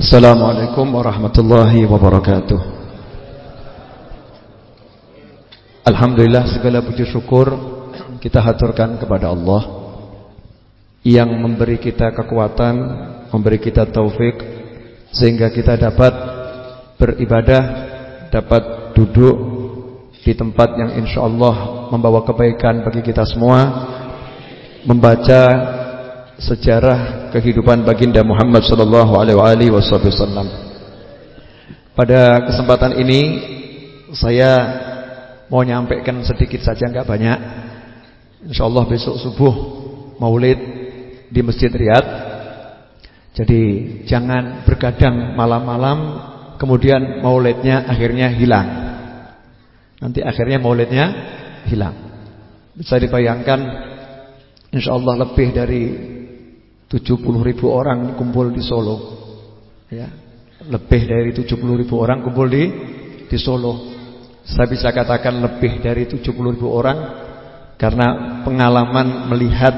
Assalamualaikum warahmatullahi wabarakatuh. Alhamdulillah segala puji syukur kita haturkan kepada Allah Yang memberi kita kekuatan Memberi kita taufik Sehingga kita dapat beribadah Dapat duduk di tempat yang insya Allah Membawa kebaikan bagi kita semua Membaca sejarah kehidupan baginda Muhammad sallallahu alaihi wasallam. Pada kesempatan ini saya mau nyampaikan sedikit saja enggak banyak. Insyaallah besok subuh Maulid di Masjid Riyad. Jadi jangan bergadang malam-malam kemudian Maulidnya akhirnya hilang. Nanti akhirnya Maulidnya hilang. Bisa dibayangkan insyaallah lebih dari 70 ribu orang kumpul di Solo. Ya. Lebih dari 70 ribu orang kumpul di di Solo. Saya bisa katakan lebih dari 70 ribu orang karena pengalaman melihat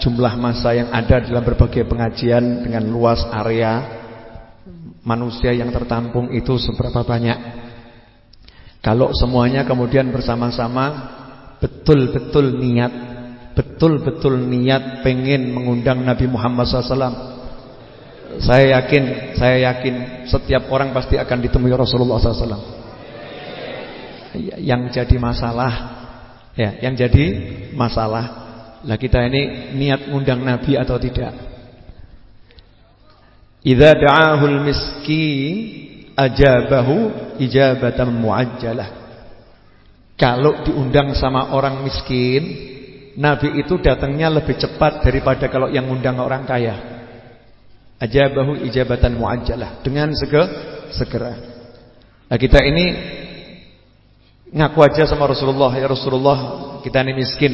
jumlah masa yang ada dalam berbagai pengajian dengan luas area manusia yang tertampung itu seberapa banyak. Kalau semuanya kemudian bersama-sama betul-betul niat betul-betul niat pengen mengundang Nabi Muhammad SAW saya yakin saya yakin setiap orang pasti akan ditemui Rasulullah SAW yang jadi masalah ya yang jadi masalah. Lah kita ini niat mengundang Nabi atau tidak? Idza da'ahul miskin ajabahu ijabatan muajjalah. Kalau diundang sama orang miskin Nabi itu datangnya lebih cepat daripada kalau yang undang orang kaya. Ajabahu ijabatan muajjalah dengan segera. Nah, kita ini ngaku aja sama Rasulullah, ya Rasulullah, kita ini miskin.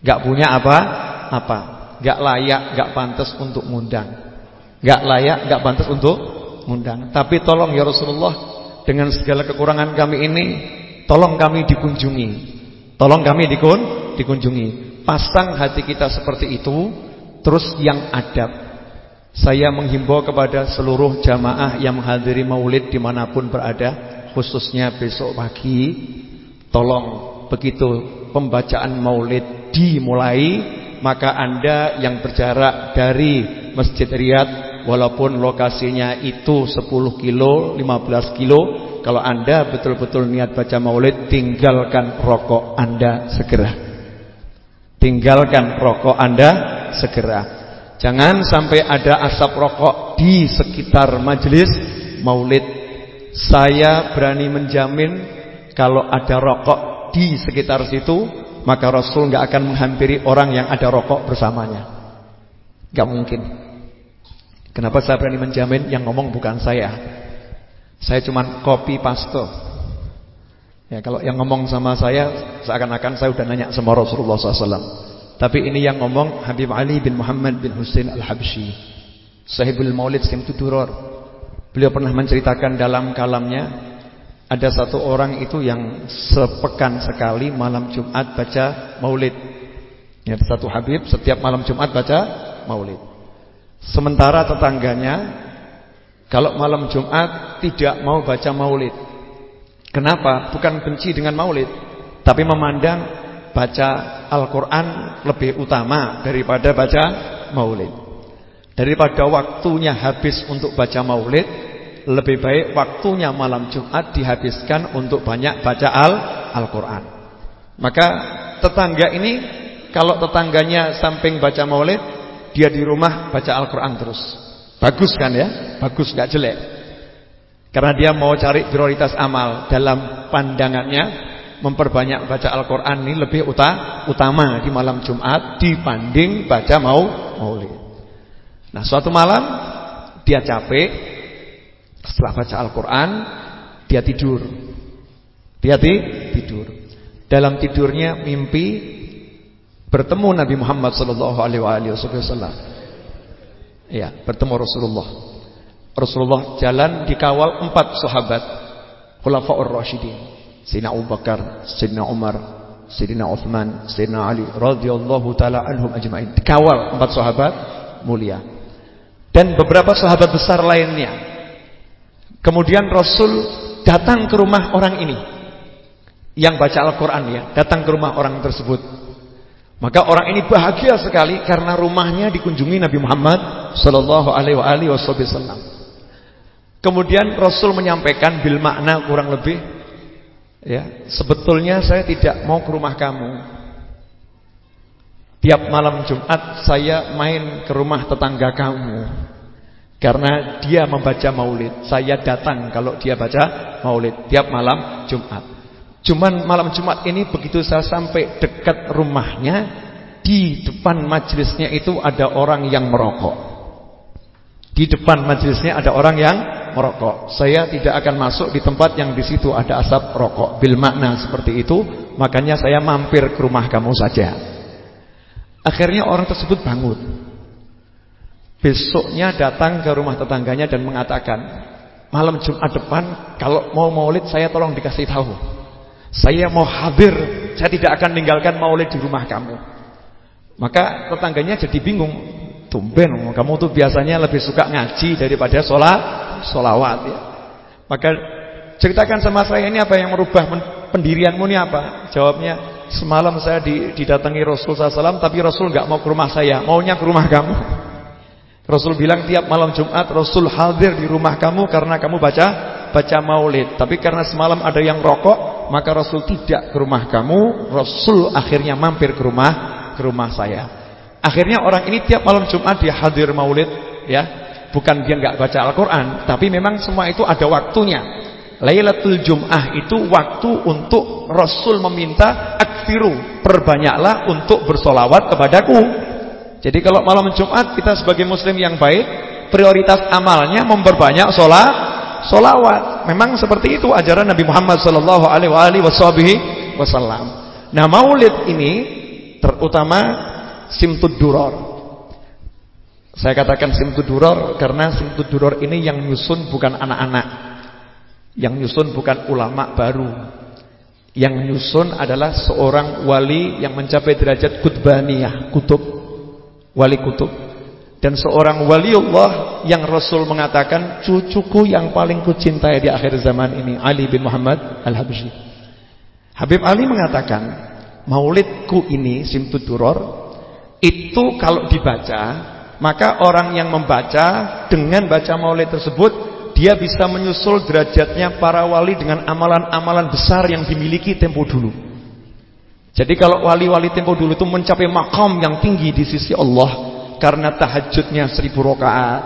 Gak punya apa-apa. Gak layak, gak pantas untuk ngundang. Gak layak, gak pantas untuk ngundang. Tapi tolong ya Rasulullah, dengan segala kekurangan kami ini, tolong kami dikunjungi. Tolong kami dikun dikunjungi. Pasang hati kita seperti itu, terus yang adab. Saya menghimbau kepada seluruh jamaah yang menghadiri maulid di mana pun berada, khususnya besok pagi, tolong begitu pembacaan maulid dimulai, maka anda yang berjarak dari Masjid Riyad, walaupun lokasinya itu 10 kilo, 15 kilo, kalau anda betul-betul niat baca maulid, tinggalkan rokok anda segera. Tinggalkan rokok Anda segera. Jangan sampai ada asap rokok di sekitar majelis maulid. Saya berani menjamin kalau ada rokok di sekitar situ, maka Rasul nggak akan menghampiri orang yang ada rokok bersamanya. Gak mungkin. Kenapa saya berani menjamin yang ngomong bukan saya? Saya cuma copy paste Ya, kalau yang ngomong sama saya seakan-akan saya sudah nanya sama Rasulullah SAW. Tapi ini yang ngomong Habib Ali bin Muhammad bin Husain Al-Habsyi. Sahibul Maulid Simtuduror. Beliau pernah menceritakan dalam kalamnya ada satu orang itu yang sepekan sekali malam Jumat baca Maulid. Ya, satu Habib setiap malam Jumat baca Maulid. Sementara tetangganya kalau malam Jumat tidak mau baca Maulid. Kenapa? Bukan benci dengan maulid Tapi memandang baca Al-Quran lebih utama daripada baca maulid Daripada waktunya habis untuk baca maulid Lebih baik waktunya malam Jumat dihabiskan untuk banyak baca Al-Quran Maka tetangga ini Kalau tetangganya samping baca maulid Dia di rumah baca Al-Quran terus Bagus kan ya? Bagus gak jelek karena dia mau cari prioritas amal dalam pandangannya memperbanyak baca Al-Qur'an ini lebih utama di malam Jumat dibanding baca mau maulid. Nah, suatu malam dia capek setelah baca Al-Qur'an dia tidur. Dia tidur. Dalam tidurnya mimpi bertemu Nabi Muhammad sallallahu alaihi wasallam. Ya, bertemu Rasulullah Rasulullah jalan dikawal empat sahabat Khulafaur Rasyidin Sayyidina Abu Bakar, Sayyidina Umar, Sayyidina Uthman, Sayyidina Ali radhiyallahu taala anhum ajma'in. Dikawal empat sahabat mulia. dan beberapa sahabat besar lainnya. Kemudian Rasul datang ke rumah orang ini yang baca Al-Qur'an ya, datang ke rumah orang tersebut. Maka orang ini bahagia sekali karena rumahnya dikunjungi Nabi Muhammad sallallahu alaihi wasallam. Kemudian Rasul menyampaikan bil makna kurang lebih ya, sebetulnya saya tidak mau ke rumah kamu. Tiap malam Jumat saya main ke rumah tetangga kamu. Karena dia membaca maulid Saya datang kalau dia baca maulid Tiap malam Jumat Cuman malam Jumat ini begitu saya sampai dekat rumahnya Di depan majelisnya itu ada orang yang merokok Di depan majelisnya ada orang yang merokok. Saya tidak akan masuk di tempat yang di situ ada asap rokok. Bil makna seperti itu Makanya saya mampir ke rumah kamu saja. Akhirnya orang tersebut bangun. Besoknya datang ke rumah tetangganya dan mengatakan Malam Jumat depan Kalau mau maulid saya tolong dikasih tahu. Saya mau hadir Saya tidak akan meninggalkan maulid di rumah kamu. Maka tetangganya jadi bingung. Tumben kamu tuh biasanya lebih suka ngaji Daripada sholat Sholawat ya Maka ceritakan sama saya ini apa yang merubah pendirianmu ini apa Jawabnya Semalam saya didatangi Rasul SAW Tapi Rasul nggak mau ke rumah saya Maunya ke rumah kamu Rasul bilang tiap malam Jumat Rasul hadir di rumah kamu karena kamu baca baca maulid. Tapi karena semalam ada yang rokok, maka Rasul tidak ke rumah kamu. Rasul akhirnya mampir ke rumah ke rumah saya. Akhirnya orang ini tiap malam Jumat dia hadir maulid, ya. Bukan dia nggak baca Al-Qur'an, tapi memang semua itu ada waktunya. Lailatul Jum'ah itu waktu untuk Rasul meminta akfiru, perbanyaklah untuk bersolawat kepadaku. Jadi kalau malam Jumat kita sebagai muslim yang baik, prioritas amalnya memperbanyak sholat, sholawat. Memang seperti itu ajaran Nabi Muhammad sallallahu alaihi wasallam. Nah, Maulid ini terutama simtud duror. Saya katakan simtud duror karena simtud duror ini yang nyusun bukan anak-anak. Yang nyusun bukan ulama baru. Yang nyusun adalah seorang wali yang mencapai derajat kutbaniyah, kutub wali kutub dan seorang waliullah yang Rasul mengatakan cucuku yang paling kucintai di akhir zaman ini Ali bin Muhammad Al-Habsyi. Habib Ali mengatakan maulidku ini simtud duror itu kalau dibaca maka orang yang membaca dengan baca maulid tersebut dia bisa menyusul derajatnya para wali dengan amalan-amalan besar yang dimiliki tempo dulu. Jadi kalau wali-wali tempo dulu itu mencapai makam yang tinggi di sisi Allah karena tahajudnya seribu rakaat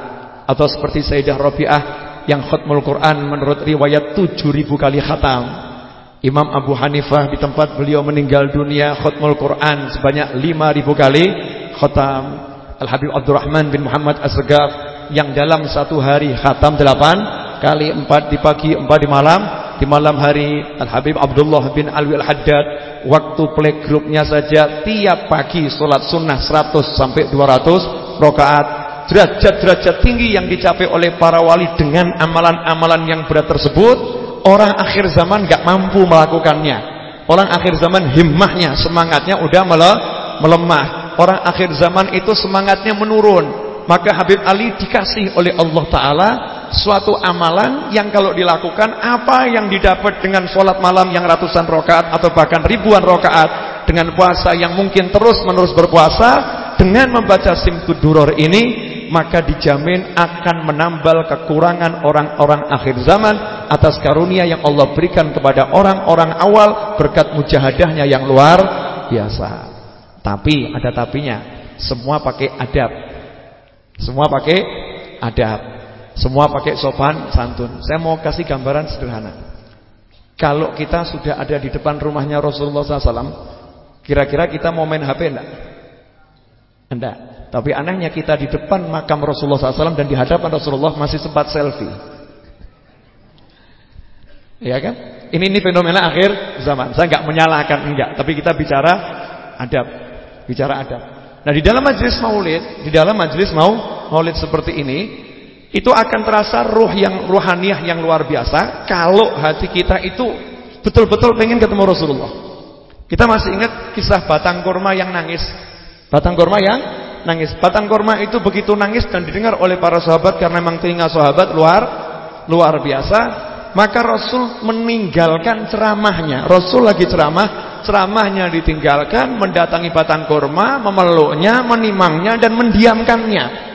atau seperti Sayyidah Rabi'ah yang khatmul Quran menurut riwayat tujuh ribu kali khatam. Imam Abu Hanifah di tempat beliau meninggal dunia khatmul Quran sebanyak lima ribu kali khatam. Al-Habib Abdurrahman bin Muhammad Asgaf yang dalam satu hari khatam delapan kali empat di pagi empat di malam. Di malam hari Al-Habib Abdullah bin Alwi Al-Haddad waktu playgroupnya saja tiap pagi sholat sunnah 100 sampai 200 rokaat derajat-derajat tinggi yang dicapai oleh para wali dengan amalan-amalan yang berat tersebut orang akhir zaman gak mampu melakukannya. Orang akhir zaman himmahnya semangatnya udah melemah orang akhir zaman itu semangatnya menurun. Maka Habib Ali dikasih oleh Allah Ta'ala suatu amalan yang kalau dilakukan apa yang didapat dengan sholat malam yang ratusan rokaat atau bahkan ribuan rokaat dengan puasa yang mungkin terus menerus berpuasa dengan membaca simtuduror ini maka dijamin akan menambal kekurangan orang-orang akhir zaman atas karunia yang Allah berikan kepada orang-orang awal berkat mujahadahnya yang luar biasa tapi ada tapinya semua pakai adab semua pakai adab. Semua pakai sopan santun. Saya mau kasih gambaran sederhana. Kalau kita sudah ada di depan rumahnya Rasulullah SAW, kira-kira kita mau main HP enggak? Enggak. Tapi anehnya kita di depan makam Rasulullah SAW dan di hadapan Rasulullah masih sempat selfie. Ya kan? Ini ini fenomena akhir zaman. Saya enggak menyalahkan enggak, tapi kita bicara adab. Bicara adab. Nah di dalam majelis maulid, di dalam majelis mau maulid seperti ini, itu akan terasa ruh yang ruhaniah yang luar biasa kalau hati kita itu betul-betul pengen ketemu Rasulullah. Kita masih ingat kisah batang kurma yang nangis. Batang kurma yang nangis. Batang korma itu begitu nangis dan didengar oleh para sahabat karena memang telinga sahabat luar luar biasa. Maka Rasul meninggalkan ceramahnya. Rasul lagi ceramah, ceramahnya ditinggalkan, mendatangi batang korma, memeluknya, menimangnya dan mendiamkannya.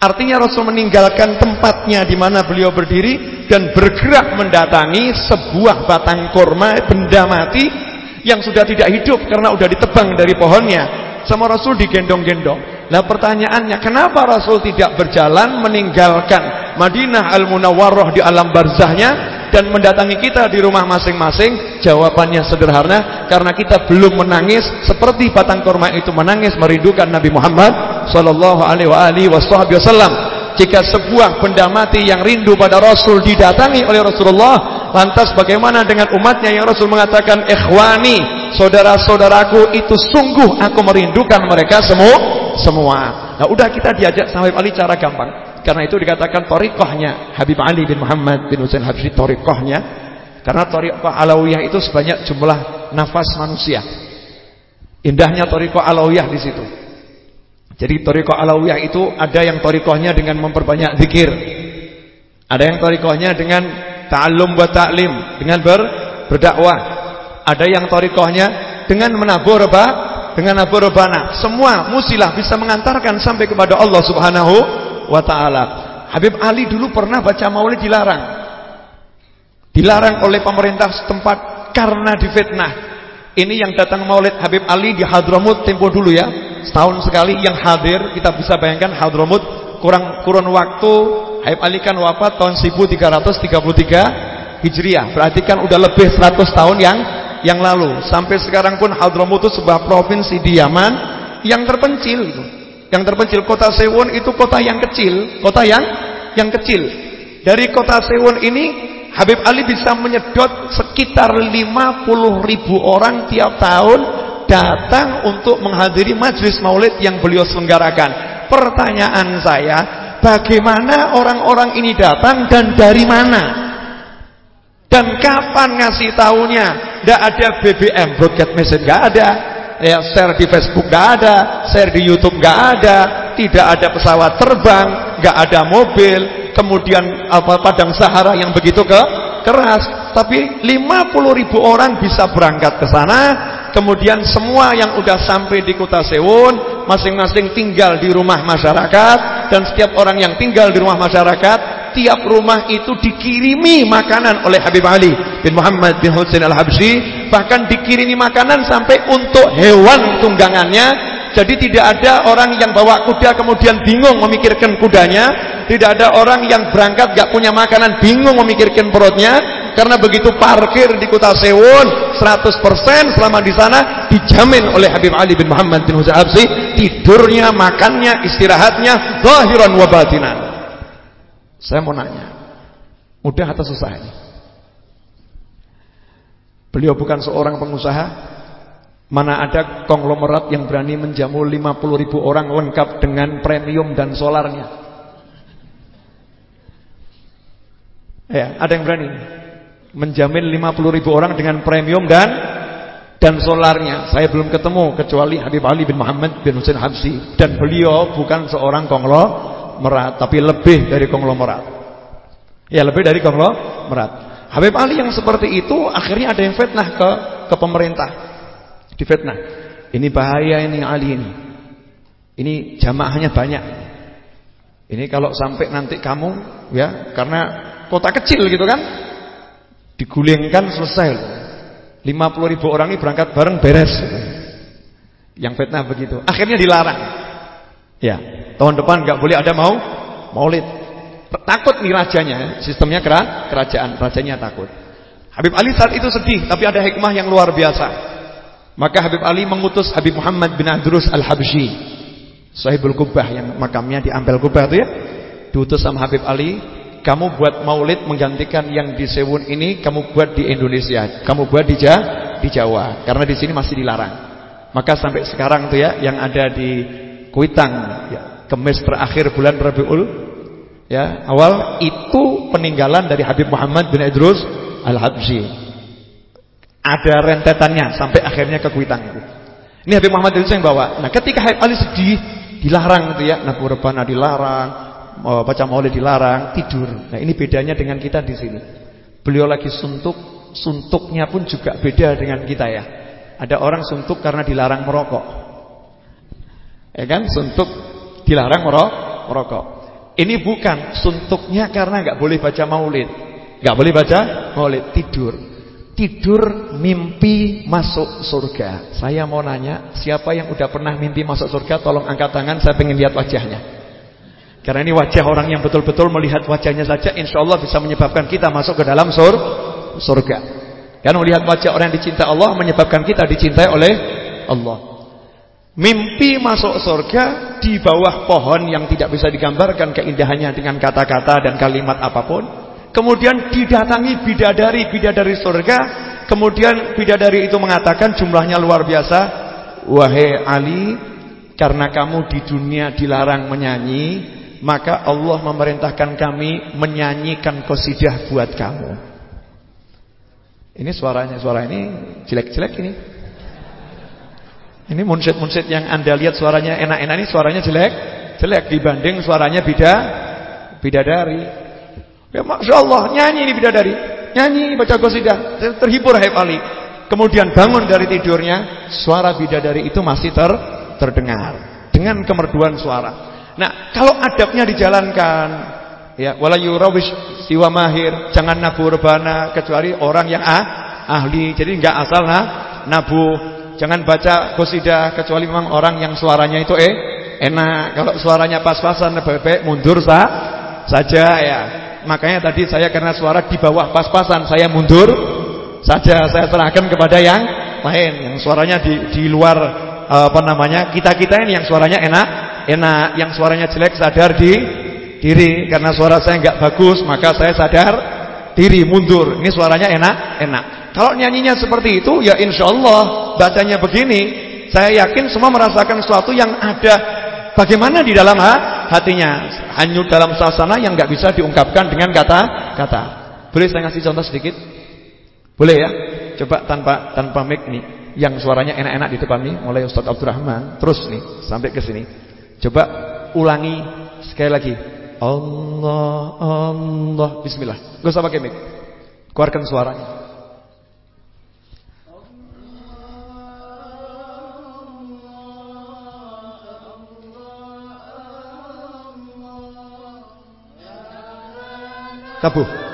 Artinya Rasul meninggalkan tempatnya di mana beliau berdiri dan bergerak mendatangi sebuah batang korma benda mati yang sudah tidak hidup karena sudah ditebang dari pohonnya. Sama Rasul digendong-gendong. Nah pertanyaannya, kenapa Rasul tidak berjalan meninggalkan Madinah Al-Munawwarah di alam barzahnya dan mendatangi kita di rumah masing-masing? Jawabannya sederhana, karena kita belum menangis seperti batang korma itu menangis merindukan Nabi Muhammad sallallahu alaihi wasallam. Jika sebuah benda mati yang rindu pada Rasul didatangi oleh Rasulullah, lantas bagaimana dengan umatnya yang Rasul mengatakan, "Ikhwani, saudara-saudaraku, itu sungguh aku merindukan mereka semua." Semua. Nah, udah kita diajak sampai Ali cara gampang. Karena itu dikatakan torikohnya Habib Ali bin Muhammad bin Husain Habsyi torikohnya. Karena torikoh alawiyah itu sebanyak jumlah nafas manusia. Indahnya torikoh alawiyah di situ. Jadi torikoh alawiyah itu ada yang torikohnya dengan memperbanyak zikir. Ada yang torikohnya dengan ta'allum buat ta'lim. Dengan ber, berdakwah. Ada yang torikohnya dengan menabur apa? Dengan nabur rebana. Semua musilah bisa mengantarkan sampai kepada Allah subhanahu wa taala. Habib Ali dulu pernah baca maulid dilarang. Dilarang oleh pemerintah setempat karena difitnah. Ini yang datang maulid Habib Ali di Hadramut tempo dulu ya. Setahun sekali yang hadir, kita bisa bayangkan Hadramut kurang kurun waktu Habib Ali kan wafat tahun 1333 Hijriah. Berarti kan udah lebih 100 tahun yang yang lalu. Sampai sekarang pun Hadramut itu sebuah provinsi di Yaman yang terpencil gitu. Yang terpencil kota Sewon itu kota yang kecil, kota yang yang kecil. Dari kota Sewon ini Habib Ali bisa menyedot sekitar 50 ribu orang tiap tahun datang untuk menghadiri majlis maulid yang beliau selenggarakan. Pertanyaan saya, bagaimana orang-orang ini datang dan dari mana? Dan kapan ngasih tahunya? Tidak ada BBM, broadcast message, nggak ada ya share di Facebook nggak ada, share di YouTube nggak ada, tidak ada pesawat terbang, nggak ada mobil, kemudian apa padang Sahara yang begitu ke keras, tapi 50 ribu orang bisa berangkat ke sana, kemudian semua yang udah sampai di kota Sewon, masing-masing tinggal di rumah masyarakat, dan setiap orang yang tinggal di rumah masyarakat tiap rumah itu dikirimi makanan oleh Habib Ali bin Muhammad bin Husain al-Habsyi bahkan dikirimi makanan sampai untuk hewan tunggangannya. Jadi tidak ada orang yang bawa kuda kemudian bingung memikirkan kudanya. Tidak ada orang yang berangkat gak punya makanan bingung memikirkan perutnya. Karena begitu parkir di kota Sewon 100% selama di sana dijamin oleh Habib Ali bin Muhammad bin Husain al-Habsyi tidurnya, makannya, istirahatnya zahiran wa batinan. Saya mau nanya, mudah atau susah ini? Beliau bukan seorang pengusaha Mana ada konglomerat yang berani menjamu 50 ribu orang lengkap dengan premium dan solarnya Ya, ada yang berani Menjamin 50 ribu orang dengan premium dan dan solarnya Saya belum ketemu kecuali Habib Ali bin Muhammad bin Hussein Habsi Dan beliau bukan seorang konglomerat konglomerat, tapi lebih dari konglomerat. Ya, lebih dari konglomerat. Habib Ali yang seperti itu akhirnya ada yang fitnah ke ke pemerintah. Difitnah. Ini bahaya ini Ali ini. Ini jamaahnya banyak. Ini kalau sampai nanti kamu ya, karena kota kecil gitu kan, digulingkan selesai. 50 ribu orang ini berangkat bareng beres. Yang fitnah begitu. Akhirnya dilarang. Ya, Tahun depan nggak boleh ada mau maulid. Takut nih rajanya, sistemnya kera, kerajaan, rajanya takut. Habib Ali saat itu sedih, tapi ada hikmah yang luar biasa. Maka Habib Ali mengutus Habib Muhammad bin Adrus Al-Habsyi, Sahibul Kubah yang makamnya di Ampel Kubah itu ya. Diutus sama Habib Ali, kamu buat maulid menggantikan yang di Sewun ini, kamu buat di Indonesia, kamu buat di Jawa, di Jawa, karena di sini masih dilarang. Maka sampai sekarang tuh ya, yang ada di Kuitang, ya, kemis terakhir bulan Rabiul ya awal itu peninggalan dari Habib Muhammad bin Idrus Al-Habsyi. Ada rentetannya sampai akhirnya ke Kuitang itu. Ini Habib Muhammad bin Idrus yang bawa. Nah, ketika Habib Ali sedih, dilarang itu ya, nabu rebana dilarang, baca maulid dilarang, tidur. Nah, ini bedanya dengan kita di sini. Beliau lagi suntuk, suntuknya pun juga beda dengan kita ya. Ada orang suntuk karena dilarang merokok. Ya kan? Suntuk dilarang merokok. Ini bukan suntuknya karena nggak boleh baca maulid. nggak boleh baca maulid, tidur. Tidur mimpi masuk surga. Saya mau nanya, siapa yang udah pernah mimpi masuk surga? Tolong angkat tangan, saya pengen lihat wajahnya. Karena ini wajah orang yang betul-betul melihat wajahnya saja, insya Allah bisa menyebabkan kita masuk ke dalam sur surga. Karena melihat wajah orang yang dicintai Allah menyebabkan kita dicintai oleh Allah. Mimpi masuk surga di bawah pohon yang tidak bisa digambarkan keindahannya dengan kata-kata dan kalimat apa pun. Kemudian didatangi bidadari-bidadari surga. Kemudian bidadari itu mengatakan jumlahnya luar biasa. Wahai Ali, karena kamu di dunia dilarang menyanyi, maka Allah memerintahkan kami menyanyikan kosidah buat kamu. Ini suaranya, suara ini jelek-jelek ini. Ini munsid-munsid yang Anda lihat suaranya enak-enak ini suaranya jelek, jelek dibanding suaranya bida bidadari. Ya Masya Allah nyanyi ini bidadari. Nyanyi baca qasidah Terhibur Haib Ali Kemudian bangun dari tidurnya Suara bidadari itu masih ter terdengar. Dengan kemerduan suara. Nah kalau adabnya dijalankan Ya wala yurawish siwa mahir Jangan nabu rebana Kecuali orang yang ah, ahli. Jadi enggak asal nah, nabu Jangan baca qasidah Kecuali memang orang yang suaranya itu eh enak. Kalau suaranya pas-pasan bebek mundur sah, saja ya. Makanya tadi saya karena suara di bawah pas-pasan Saya mundur saja. Saya serahkan kepada yang lain Yang suaranya di, di luar Apa namanya Kita-kita ini yang suaranya enak Enak. Yang suaranya jelek sadar di diri. Karena suara saya nggak bagus Maka saya sadar diri mundur. Ini suaranya enak Enak Kalau nyanyinya seperti itu Ya insya Allah Bacanya begini Saya yakin semua merasakan sesuatu yang ada Bagaimana di dalam hatinya? Hanyut dalam suasana yang nggak bisa diungkapkan dengan kata-kata. Boleh saya ngasih contoh sedikit? Boleh ya? Coba tanpa tanpa mic nih, yang suaranya enak-enak di depan nih, mulai Ustaz Abdurrahman, terus nih sampai ke sini. Coba ulangi sekali lagi. Allah Allah Bismillah. Gak usah pakai mic. Keluarkan suaranya. Acabou.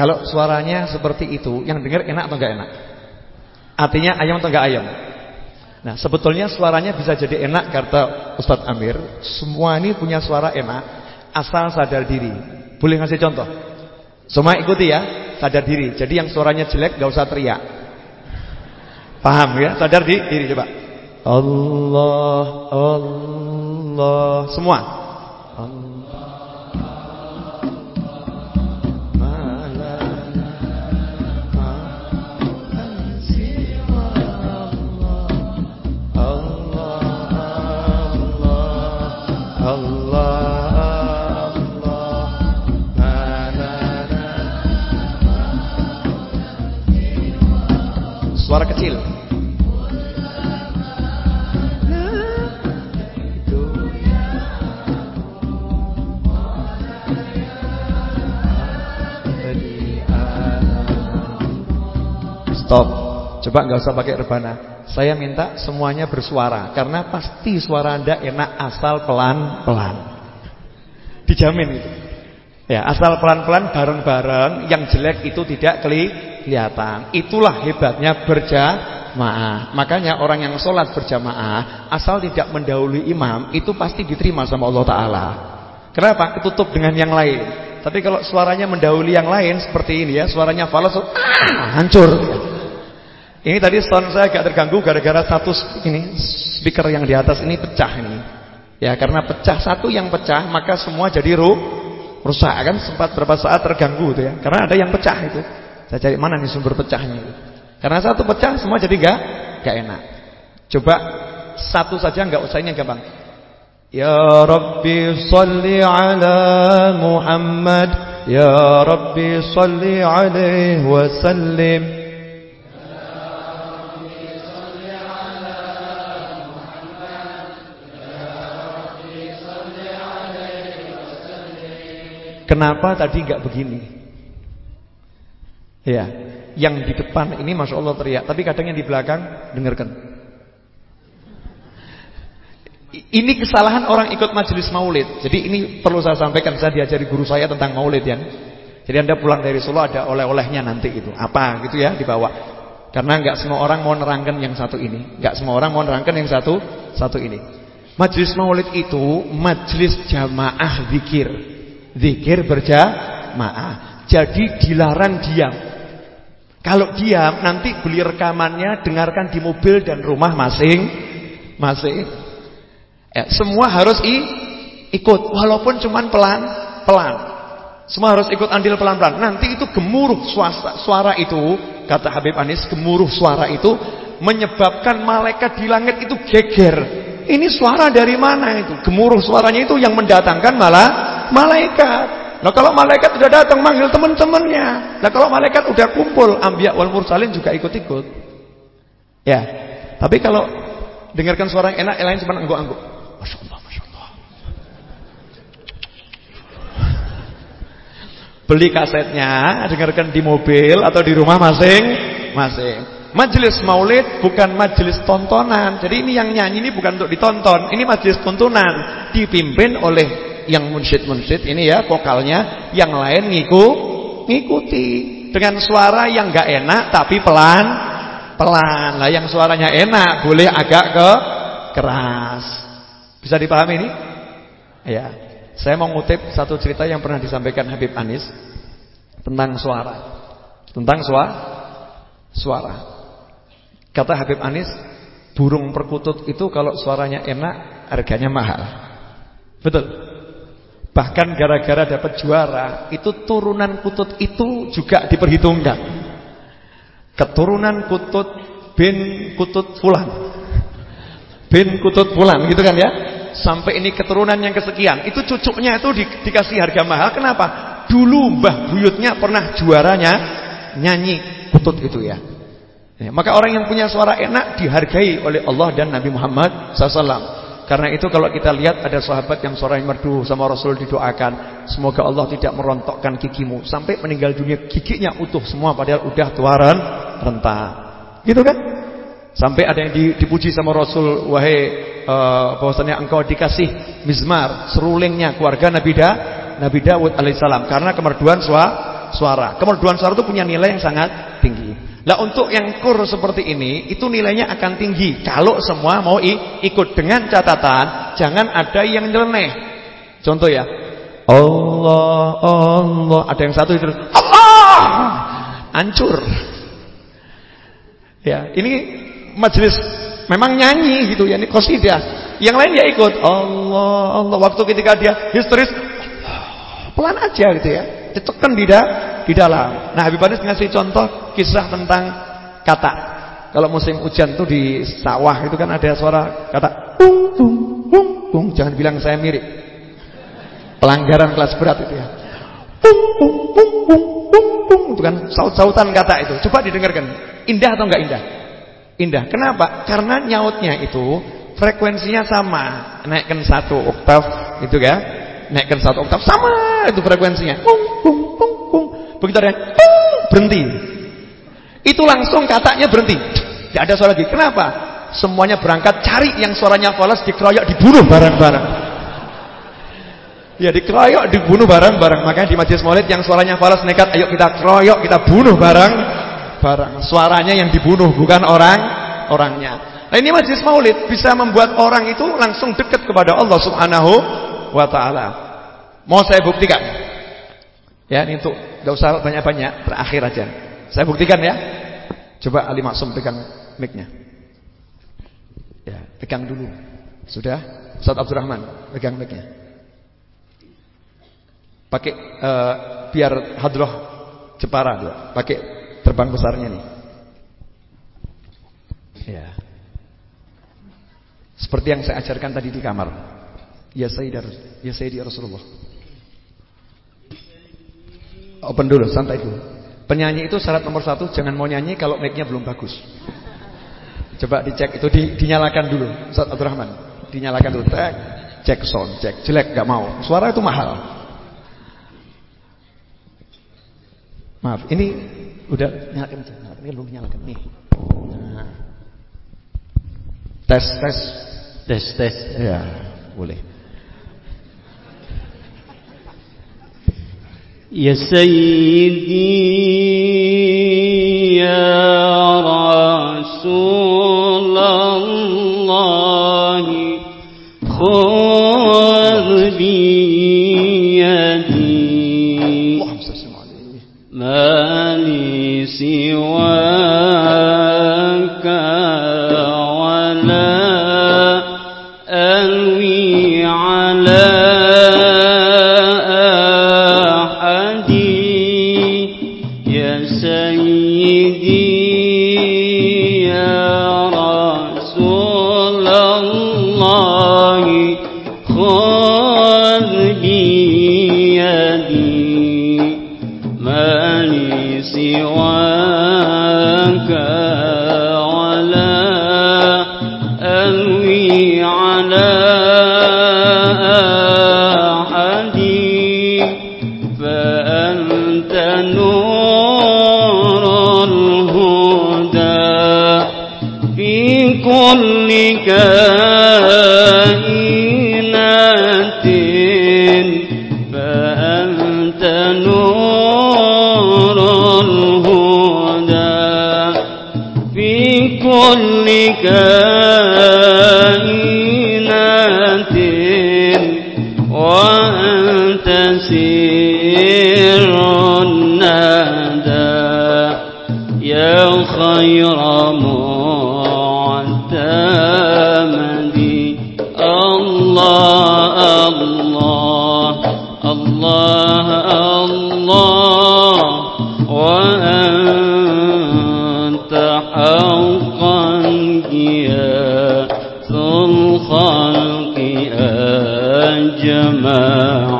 Kalau suaranya seperti itu, yang dengar enak atau enggak enak? Artinya ayam atau enggak ayam? Nah, sebetulnya suaranya bisa jadi enak kata Ustadz Amir. Semua ini punya suara enak asal sadar diri. Boleh ngasih contoh? Semua ikuti ya, sadar diri. Jadi yang suaranya jelek gak usah teriak. Paham ya? Sadar di diri coba. Allah Allah semua. Allah Stop. Coba nggak usah pakai rebana. Saya minta semuanya bersuara karena pasti suara Anda enak asal pelan-pelan. Dijamin itu. Ya, asal pelan-pelan bareng-bareng yang jelek itu tidak keli kelihatan. Itulah hebatnya berjamaah. Makanya orang yang sholat berjamaah asal tidak mendahului imam itu pasti diterima sama Allah Taala. Kenapa? Ketutup dengan yang lain. Tapi kalau suaranya mendahului yang lain seperti ini ya, suaranya falas ah, hancur. Ini tadi sound saya agak terganggu gara-gara satu ini speaker yang di atas ini pecah ini. Ya, karena pecah satu yang pecah maka semua jadi ru rusak kan sempat berapa saat terganggu itu ya. Karena ada yang pecah itu. Saya cari mana nih sumber pecahnya itu. Karena satu pecah semua jadi enggak enggak enak. Coba satu saja enggak usah ini gampang. Ya Rabbi salli ala Muhammad Ya Rabbi salli alaihi wasallim Kenapa tadi enggak begini? Ya, yang di depan ini masya Allah teriak, tapi kadang yang di belakang dengarkan. Ini kesalahan orang ikut majelis maulid. Jadi ini perlu saya sampaikan, saya diajari guru saya tentang maulid ya. Jadi anda pulang dari Solo ada oleh-olehnya nanti itu, apa gitu ya dibawa. Karena enggak semua orang mau nerangkan yang satu ini, enggak semua orang mau nerangkan yang satu satu ini. Majelis maulid itu majelis jamaah zikir. Zikir berjamaah. Jadi dilarang diam. Kalau diam nanti beli rekamannya, dengarkan di mobil dan rumah masing-masing. Ya, semua harus i, ikut walaupun cuman pelan-pelan. Semua harus ikut andil pelan-pelan. Nanti itu gemuruh suara, suara itu, kata Habib Anis, gemuruh suara itu menyebabkan malaikat di langit itu geger. Ini suara dari mana itu? Gemuruh suaranya itu yang mendatangkan malah malaikat. Nah kalau malaikat sudah datang manggil teman-temannya. Nah kalau malaikat udah kumpul, ambiya wal mursalin juga ikut-ikut. Ya. Tapi kalau dengarkan suara yang enak, yang lain cuma angguk-angguk. Masya Allah. Beli kasetnya, dengarkan di mobil atau di rumah masing-masing. Majelis maulid bukan majelis tontonan. Jadi ini yang nyanyi ini bukan untuk ditonton. Ini majelis tontonan. Dipimpin oleh yang munsyid-munsyid ini ya vokalnya, yang lain ngiku ngikuti dengan suara yang enggak enak tapi pelan pelan. Lah yang suaranya enak boleh agak ke keras. Bisa dipahami ini? Ya. Saya mau ngutip satu cerita yang pernah disampaikan Habib Anis tentang suara. Tentang suara. Suara. Kata Habib Anis, burung perkutut itu kalau suaranya enak harganya mahal. Betul? Bahkan gara-gara dapat juara, itu turunan kutut itu juga diperhitungkan. Keturunan kutut bin kutut fulan. Bin kutut fulan gitu kan ya. Sampai ini keturunan yang kesekian. Itu cucuknya itu di, dikasih harga mahal. Kenapa? Dulu Mbah Buyutnya pernah juaranya nyanyi kutut itu ya. ya. Maka orang yang punya suara enak dihargai oleh Allah dan Nabi Muhammad SAW. Karena itu kalau kita lihat ada sahabat yang suaranya merdu sama Rasul didoakan, semoga Allah tidak merontokkan gigimu sampai meninggal dunia giginya utuh semua padahal udah tuaran renta. Gitu kan? Sampai ada yang dipuji sama Rasul, wahai uh, bahwasanya engkau dikasih mizmar, serulingnya keluarga Nabi Da, Nabi Dawud alaihissalam karena kemerduan suara. Kemerduan suara itu punya nilai yang sangat tinggi. Lah untuk yang kur seperti ini itu nilainya akan tinggi kalau semua mau ikut dengan catatan jangan ada yang nyeleneh. Contoh ya. Allah Allah ada yang satu itu Allah hancur. Ya, ini majelis memang nyanyi gitu ya, ini qasidah. Yang lain ya ikut Allah Allah waktu ketika dia histeris pelan aja gitu ya ditekan di, di dalam. Nah Habib Anis ngasih contoh kisah tentang kata. Kalau musim hujan tuh di sawah itu kan ada suara kata tung tung tung tung. Jangan bilang saya mirip. Pelanggaran kelas berat itu ya. Tung tung tung tung tung tung. Itu kan saut-sautan kata itu. Coba didengarkan. Indah atau enggak indah? Indah. Kenapa? Karena nyautnya itu frekuensinya sama. Naikkan satu oktav itu kan. Naikkan satu oktav sama itu frekuensinya. Tung kung kung kung. Begitu ada kung, berhenti. Itu langsung katanya berhenti. Tidak ada suara lagi. Kenapa? Semuanya berangkat cari yang suaranya falas dikeroyok dibunuh bareng-bareng. Ya dikeroyok dibunuh bareng-bareng. Makanya di majelis maulid yang suaranya falas nekat, ayo kita keroyok, kita bunuh bareng-bareng. Suaranya yang dibunuh bukan orang orangnya. Nah ini majelis maulid bisa membuat orang itu langsung dekat kepada Allah Subhanahu wa taala. Mau saya buktikan? Ya, ini untuk enggak usah banyak-banyak, terakhir aja. Saya buktikan ya. Coba Ali Maksum pegang mic-nya. Ya, pegang dulu. Sudah? Ustaz Abdurrahman, pegang mic-nya. Pakai uh, biar hadroh Jepara dia. Pakai terbang besarnya nih. Ya. Seperti yang saya ajarkan tadi di kamar. Ya Sayyidah Ya Sayyidi Rasulullah. Open dulu, santai dulu. Penyanyi itu syarat nomor satu jangan mau nyanyi kalau mic-nya belum bagus. Coba dicek itu di, dinyalakan dulu, Ustaz Abdurrahman. Dinyalakan dulu, cek, cek sound, cek jelek gak mau. Suara itu mahal. Maaf, ini udah nyalakan, nyalakan ini belum nyalakan nih. Nah. Tes, tes, tes, tes. Ya, boleh. يا سيدي يا رسول الله خذ بِكَافٍ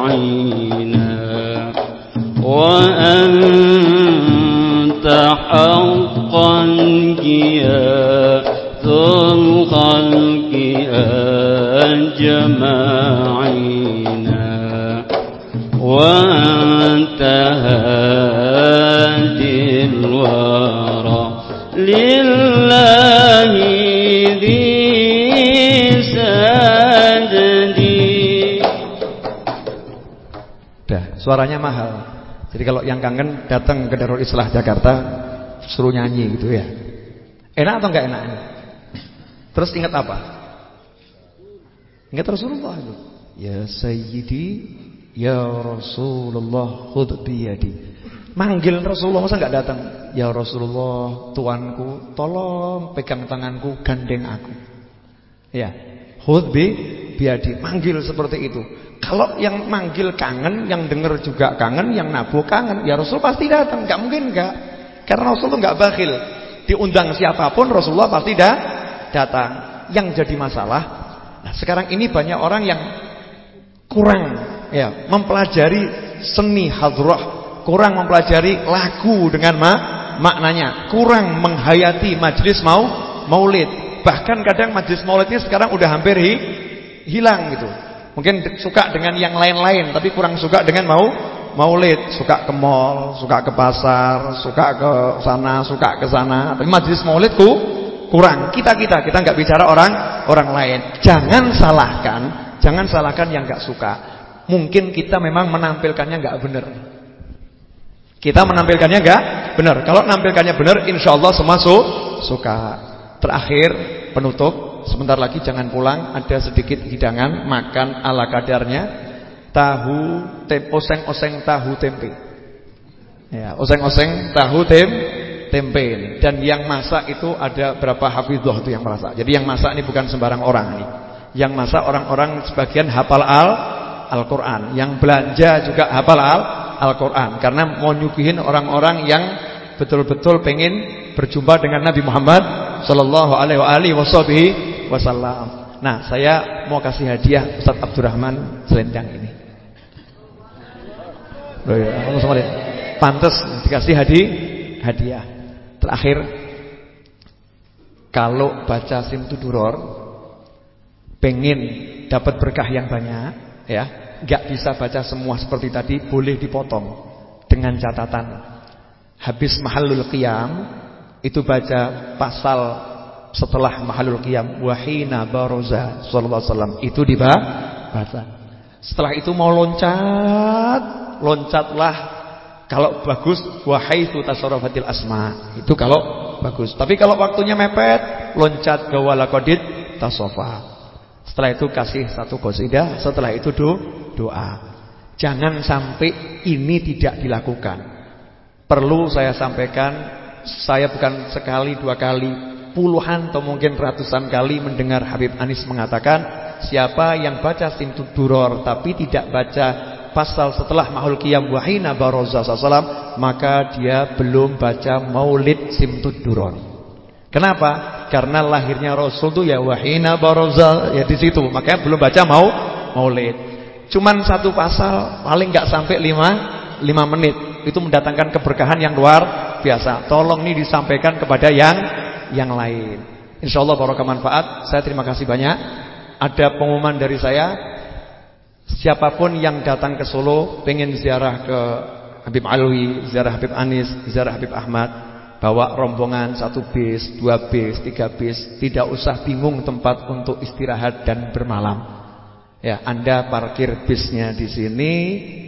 أجمعين وأن suaranya mahal. Jadi kalau yang kangen datang ke Darul Islah Jakarta suruh nyanyi gitu ya. Enak atau enggak enak? Terus ingat apa? Ingat Rasulullah itu. Ya Sayyidi Ya Rasulullah khudh biyadi. Manggil Rasulullah masa enggak datang? Ya Rasulullah, tuanku, tolong pegang tanganku, gandeng aku. Ya. Khudh bi biyadi. Manggil seperti itu. Kalau yang manggil kangen, yang dengar juga kangen, yang nabuh kangen, ya Rasul pasti datang. Enggak mungkin enggak. Karena Rasul enggak bakhil. Diundang siapa pun Rasulullah pasti dah datang. Yang jadi masalah, nah sekarang ini banyak orang yang kurang ya mempelajari seni hadrah, kurang mempelajari lagu dengan ma maknanya, kurang menghayati majlis mau maulid. Bahkan kadang majlis maulidnya sekarang udah hampir hi, hilang gitu. Mungkin suka dengan yang lain-lain tapi kurang suka dengan mau maulid, suka ke mall, suka ke pasar, suka ke sana, suka ke sana. Tapi majlis maulidku kurang. Kita-kita, kita nggak bicara orang orang lain. Jangan salahkan, jangan salahkan yang nggak suka. Mungkin kita memang menampilkannya nggak benar. Kita menampilkannya nggak benar. Kalau menampilkannya benar, insya Allah semua su suka. Terakhir penutup, sebentar lagi jangan pulang. Ada sedikit hidangan, makan ala kadarnya. Tahu, oseng-oseng tahu tempe. Ya, oseng-oseng tahu tem tempe. Dan yang masak itu ada berapa hafizah itu yang masak. Jadi yang masak ini bukan sembarang orang ini. Yang masak orang-orang sebagian hafal al Al-Qur'an, yang belanja juga hafal al Al-Qur'an karena mau nyuguhin orang-orang yang betul-betul pengen berjumpa dengan Nabi Muhammad sallallahu alaihi wasallam. Nah, saya mau kasih hadiah Ustaz Abdurrahman Selendang ini. Oh ya, pantas dikasih hadiah hadiah. Terakhir kalau baca Simtuduror pengen dapat berkah yang banyak ya, nggak bisa baca semua seperti tadi, boleh dipotong dengan catatan habis mahallul qiyam itu baca pasal setelah mahallul qiyam wahina baroza sallallahu alaihi wasallam itu dibaca. Setelah itu mau loncat, loncatlah kalau bagus wahaitu tasarrufatil asma. Itu kalau bagus. Tapi kalau waktunya mepet, loncat ke walaqadid tasofa. Setelah itu kasih satu qasidah, setelah itu do, doa. Jangan sampai ini tidak dilakukan. Perlu saya sampaikan, saya bukan sekali dua kali, puluhan atau mungkin ratusan kali mendengar Habib Anis mengatakan, siapa yang baca Simtud Duror tapi tidak baca pasal setelah mahul qiyam wahina baroza sallam maka dia belum baca maulid simtud duron. Kenapa? Karena lahirnya Rasul itu ya wahina baroza ya di situ, makanya belum baca mau maulid. Cuman satu pasal paling nggak sampai lima lima menit itu mendatangkan keberkahan yang luar biasa. Tolong nih disampaikan kepada yang yang lain. Insyaallah barokah manfaat. Saya terima kasih banyak. Ada pengumuman dari saya Siapa pun yang datang ke Solo pengen ziarah ke Habib Alwi, ziarah Habib Anis, ziarah Habib Ahmad, bawa rombongan satu bis, dua bis, tiga bis, tidak usah bingung tempat untuk istirahat dan bermalam. Ya, Anda parkir bisnya di sini,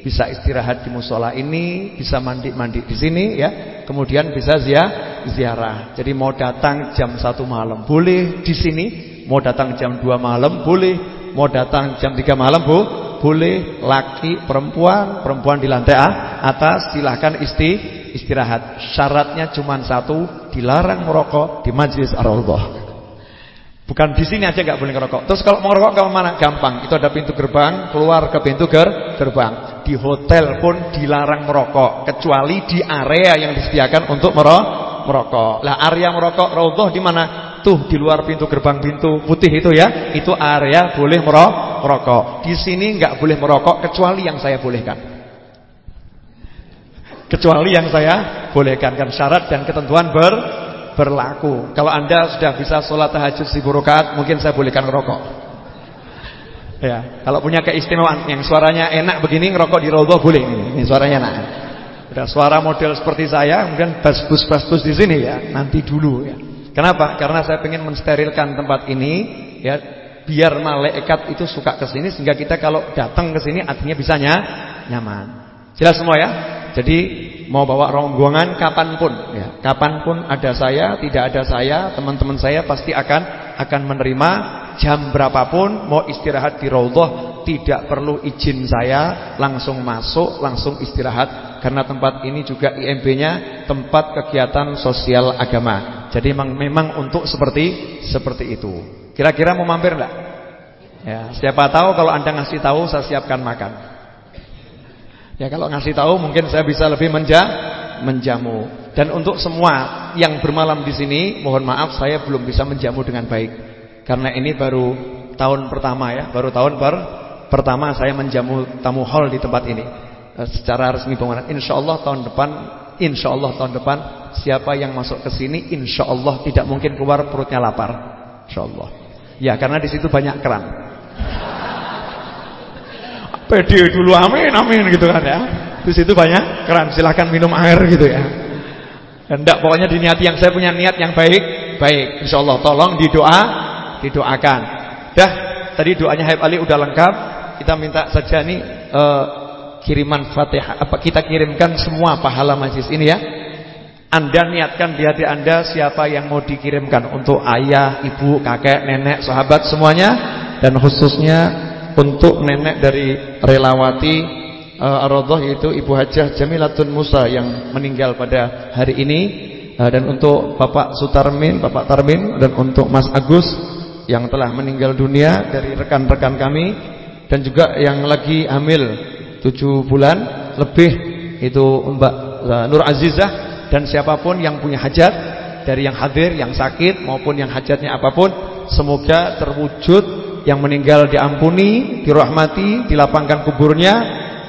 bisa istirahat di musola ini, bisa mandi-mandi di sini ya. Kemudian bisa ziarah, ziarah. Jadi mau datang jam satu malam boleh di sini, mau datang jam 2 malam boleh, mau datang jam 3 malam Bu, boleh. Laki perempuan perempuan di lantai atas silahkan isti istirahat. Syaratnya cuma satu dilarang merokok di majlis ar-raudhah bukan di sini aja nggak boleh merokok terus kalau mau merokok ke mana? Gampang. Itu ada pintu gerbang keluar ke pintu ger gerbang. Di hotel pun dilarang merokok kecuali di area yang disediakan untuk merokok. Lah area merokok raudhah di mana? Tuh di luar pintu gerbang pintu putih itu ya. Itu area boleh merokok. Di sini nggak boleh merokok kecuali yang saya bolehkan. Kecuali yang saya bolehkan kan syarat dan ketentuan ber berlaku kalau anda sudah bisa sholat tahajud si burukat mungkin saya bolehkan merokok ya kalau punya keistimewaan yang suaranya enak begini ngerokok di rodo boleh ini, ini suaranya enak Udah suara model seperti saya, kemudian bas-bus-bas di sini ya, nanti dulu ya. Kenapa? Karena saya ingin mensterilkan tempat ini ya biar malaikat itu suka ke sini sehingga kita kalau datang ke sini artinya bisa nyaman. Jelas semua ya? Jadi mau bawa rombongan kapan pun ya, kapan pun ada saya, tidak ada saya, teman-teman saya pasti akan akan menerima jam berapapun mau istirahat di raudhah tidak perlu izin saya, langsung masuk, langsung istirahat karena tempat ini juga IMB-nya tempat kegiatan sosial agama. Jadi memang, memang untuk seperti seperti itu. Kira-kira mau mampir enggak? Ya, siapa tahu kalau Anda ngasih tahu saya siapkan makan. Ya kalau ngasih tahu mungkin saya bisa lebih menja menjamu. Dan untuk semua yang bermalam di sini, mohon maaf saya belum bisa menjamu dengan baik. Karena ini baru tahun pertama ya, baru tahun per pertama saya menjamu tamu hall di tempat ini. Eh, secara resmi bangunan. Insyaallah tahun depan, insyaallah tahun depan siapa yang masuk ke sini insyaallah tidak mungkin keluar perutnya lapar. Insyaallah. Ya, karena di situ banyak keran. Pede dulu amin amin gitu kan ya. Di situ banyak keran, silahkan minum air gitu ya. Hendak pokoknya diniati yang saya punya niat yang baik, baik. Insyaallah tolong didoa, didoakan. Dah, tadi doanya Habib Ali udah lengkap. Kita minta saja nih uh, kiriman Fatihah apa kita kirimkan semua pahala majlis ini ya. Anda niatkan di hati Anda siapa yang mau dikirimkan untuk ayah, ibu, kakek, nenek, sahabat semuanya dan khususnya untuk nenek dari relawati uh, Ar-Radhah yaitu Ibu Hajah Jamilatun Musa yang meninggal pada hari ini. Uh, dan untuk Bapak Sutarmin, Bapak Tarmin dan untuk Mas Agus yang telah meninggal dunia dari rekan-rekan kami. Dan juga yang lagi hamil 7 bulan lebih itu Mbak uh, Nur Azizah. Dan siapa pun yang punya hajat dari yang hadir, yang sakit maupun yang hajatnya apa pun semoga terwujud yang meninggal diampuni, dirahmati, dilapangkan kuburnya,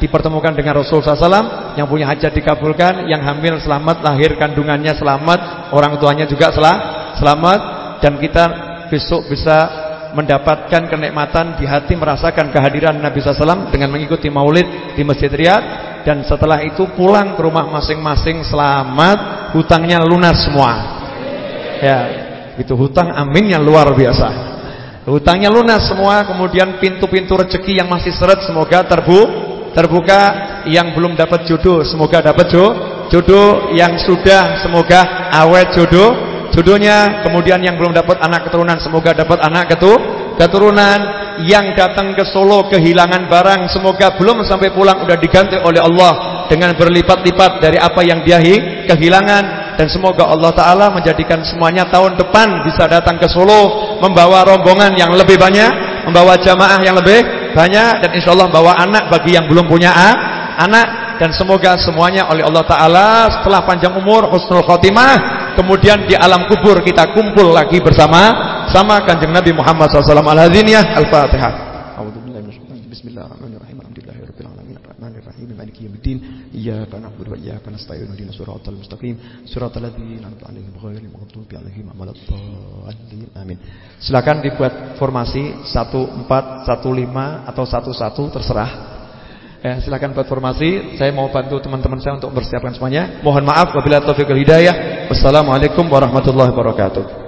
dipertemukan dengan Rasul SAW, yang punya hajat dikabulkan, yang hamil selamat, lahir kandungannya selamat, orang tuanya juga selamat, dan kita besok bisa mendapatkan kenikmatan di hati merasakan kehadiran Nabi SAW dengan mengikuti maulid di Masjid Riyadh dan setelah itu pulang ke rumah masing-masing selamat hutangnya lunas semua. Ya itu hutang aminnya luar biasa Hutangnya lunas semua, kemudian pintu-pintu rezeki yang masih seret semoga terbu terbuka, yang belum dapat jodoh semoga dapat jodoh, jodoh yang sudah semoga awet jodoh, jodohnya, kemudian yang belum dapat anak keturunan semoga dapat anak ketu keturunan, yang datang ke Solo kehilangan barang semoga belum sampai pulang udah diganti oleh Allah dengan berlipat-lipat dari apa yang dia kehilangan dan semoga Allah Ta'ala menjadikan semuanya tahun depan bisa datang ke Solo membawa rombongan yang lebih banyak membawa jamaah yang lebih banyak dan insya Allah membawa anak bagi yang belum punya anak. Dan semoga semuanya oleh Allah Ta'ala setelah panjang umur husnul khotimah kemudian di alam kubur kita kumpul lagi bersama sama kanjeng Nabi Muhammad SAW al-Hadiniyah al-Fatihah. Bismillahirrahmanirrahim maliki yaumiddin iyyaka na'budu wa iyyaka nasta'in ihdinas siratal mustaqim siratal ladzina an'amta 'alaihim ghairil maghdubi 'alaihim waladdallin amin silakan dibuat formasi 1415 atau 11 terserah Ya, silakan buat formasi. Saya mau bantu teman-teman saya untuk mempersiapkan semuanya. Mohon maaf wabillahi taufiq wal hidayah. Wassalamualaikum warahmatullahi wabarakatuh.